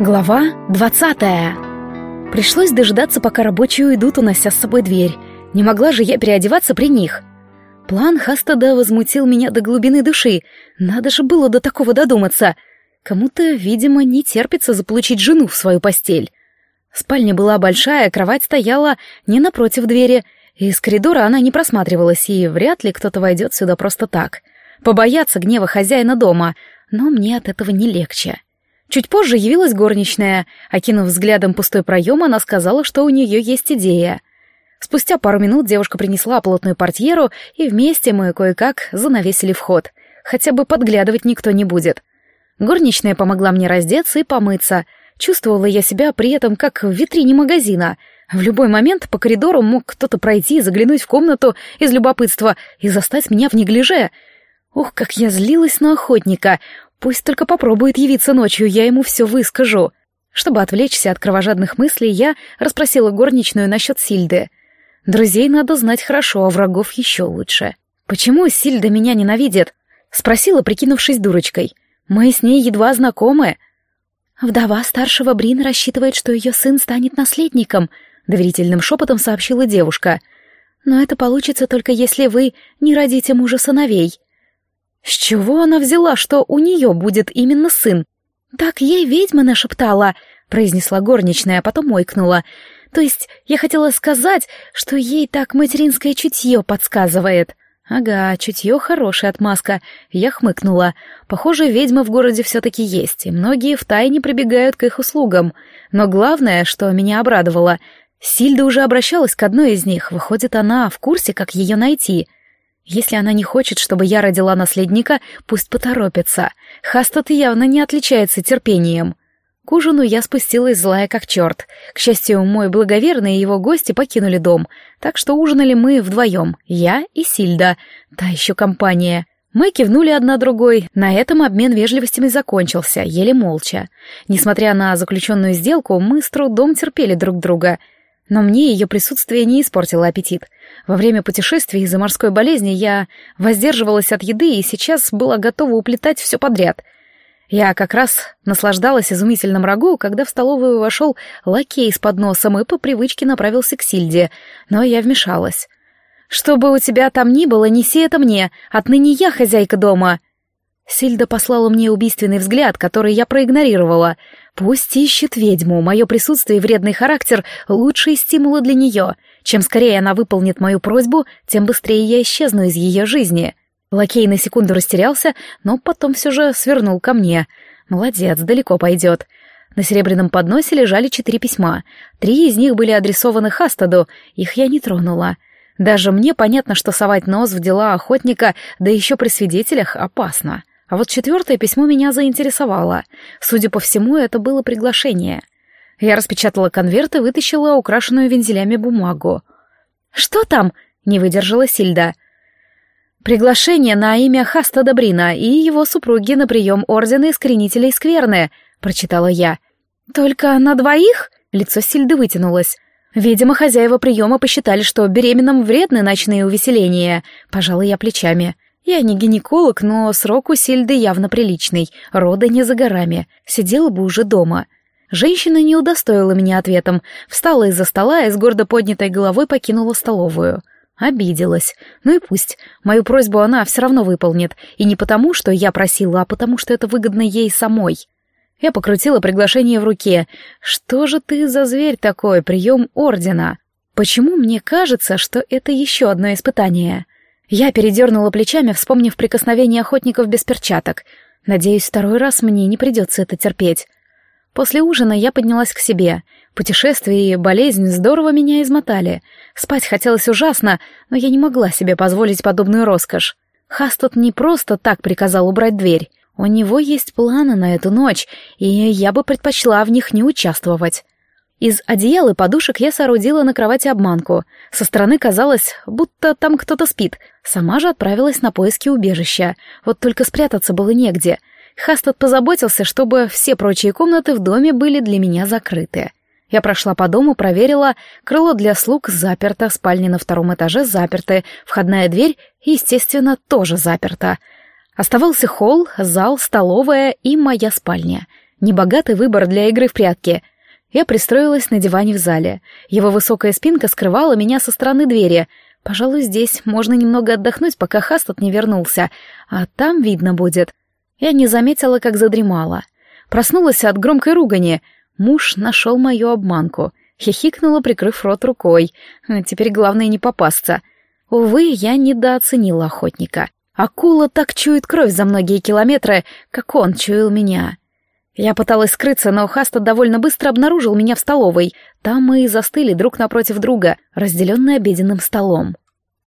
Глава двадцатая. Пришлось дожидаться, пока рабочие уйдут, унося с собой дверь. Не могла же я переодеваться при них. План Хастада возмутил меня до глубины души. Надо же было до такого додуматься. Кому-то, видимо, не терпится заполучить жену в свою постель. Спальня была большая, кровать стояла не напротив двери. Из коридора она не просматривалась, и вряд ли кто-то войдет сюда просто так. Побояться гнева хозяина дома, но мне от этого не легче. Чуть позже явилась горничная. Окинув взглядом пустой проем, она сказала, что у нее есть идея. Спустя пару минут девушка принесла плотную портьеру, и вместе мы кое-как занавесили вход. Хотя бы подглядывать никто не будет. Горничная помогла мне раздеться и помыться. Чувствовала я себя при этом как в витрине магазина. В любой момент по коридору мог кто-то пройти, заглянуть в комнату из любопытства и застать меня в неглиже. Ух, как я злилась на охотника. Пусть только попробует явиться ночью, я ему все выскажу. Чтобы отвлечься от кровожадных мыслей, я расспросила горничную насчет Сильды. Друзей надо знать хорошо, а врагов еще лучше. «Почему Сильда меня ненавидит?» — спросила, прикинувшись дурочкой. «Мы с ней едва знакомы». «Вдова старшего Брина рассчитывает, что ее сын станет наследником», — доверительным шепотом сообщила девушка. «Но это получится только если вы не родите мужа сыновей». С чего она взяла, что у нее будет именно сын? Так ей ведьма нашептала, произнесла горничная, а потом ойкнула. То есть я хотела сказать, что ей так материнское чутье подсказывает. Ага, чутье хорошая отмазка. Я хмыкнула. Похоже, ведьмы в городе все-таки есть, и многие втайне прибегают к их услугам. Но главное, что меня обрадовало, Сильда уже обращалась к одной из них. Выходит, она в курсе, как ее найти — если она не хочет, чтобы я родила наследника, пусть поторопится. Хастад явно не отличается терпением. К ужину я спустилась злая как черт. К счастью, мой благоверный и его гости покинули дом, так что ужинали мы вдвоем, я и Сильда, та еще компания. Мы кивнули одна другой, на этом обмен вежливостями закончился, еле молча. Несмотря на заключенную сделку, мы с трудом терпели друг друга — но мне ее присутствие не испортило аппетит. Во время путешествия из-за морской болезни я воздерживалась от еды и сейчас была готова уплетать все подряд. Я как раз наслаждалась изумительным рагу, когда в столовую вошел лакей с подносом и по привычке направился к Сильде, но я вмешалась. «Что бы у тебя там ни было, неси это мне, отныне я хозяйка дома!» Сильда послала мне убийственный взгляд, который я проигнорировала. Пусть ищет ведьму, мое присутствие и вредный характер — лучшие стимулы для нее. Чем скорее она выполнит мою просьбу, тем быстрее я исчезну из ее жизни. Лакей на секунду растерялся, но потом все же свернул ко мне. Молодец, далеко пойдет. На серебряном подносе лежали четыре письма. Три из них были адресованы Хастаду, их я не тронула. Даже мне понятно, что совать нос в дела охотника, да еще при свидетелях, опасно. А вот четвертое письмо меня заинтересовало. Судя по всему, это было приглашение. Я распечатала конверт и вытащила украшенную вензелями бумагу. «Что там?» — не выдержала Сильда. «Приглашение на имя Хаста Добрина и его супруги на прием Ордена Искоренителей Скверны», — прочитала я. «Только на двоих?» — лицо Сильды вытянулось. Видимо, хозяева приема посчитали, что беременным вредны ночные увеселения. Пожала я плечами. Я не гинеколог, но срок у Сильды явно приличный, рода не за горами, сидела бы уже дома. Женщина не удостоила меня ответом, встала из-за стола и с гордо поднятой головой покинула столовую. Обиделась. Ну и пусть. Мою просьбу она все равно выполнит. И не потому, что я просила, а потому, что это выгодно ей самой. Я покрутила приглашение в руке. «Что же ты за зверь такой, прием ордена?» Почему мне кажется, что это еще одно испытание? Я передернула плечами, вспомнив прикосновение охотников без перчаток. Надеюсь, второй раз мне не придется это терпеть. После ужина я поднялась к себе. Путешествие и болезнь здорово меня измотали. Спать хотелось ужасно, но я не могла себе позволить подобную роскошь. Хастот не просто так приказал убрать дверь. У него есть планы на эту ночь, и я бы предпочла в них не участвовать. Из одеял и подушек я соорудила на кровати обманку. Со стороны казалось, будто там кто-то спит. Сама же отправилась на поиски убежища. Вот только спрятаться было негде. Хастад позаботился, чтобы все прочие комнаты в доме были для меня закрыты. Я прошла по дому, проверила. Крыло для слуг заперто, спальня на втором этаже заперты, входная дверь, естественно, тоже заперта. Оставался холл, зал, столовая и моя спальня — Небогатый выбор для игры в прятки. Я пристроилась на диване в зале. Его высокая спинка скрывала меня со стороны двери. Пожалуй, здесь можно немного отдохнуть, пока Хастад не вернулся, а там видно будет. Я не заметила, как задремала. Проснулась от громкой ругани. Муж нашел мою обманку. Хихикнула, прикрыв рот рукой. Теперь главное не попасться. Увы, я недооценила охотника. Акула так чует кровь за многие километры, как он чуял меня. Я пыталась скрыться, но Хаста довольно быстро обнаружил меня в столовой. Там мы и застыли друг напротив друга, разделенные обеденным столом.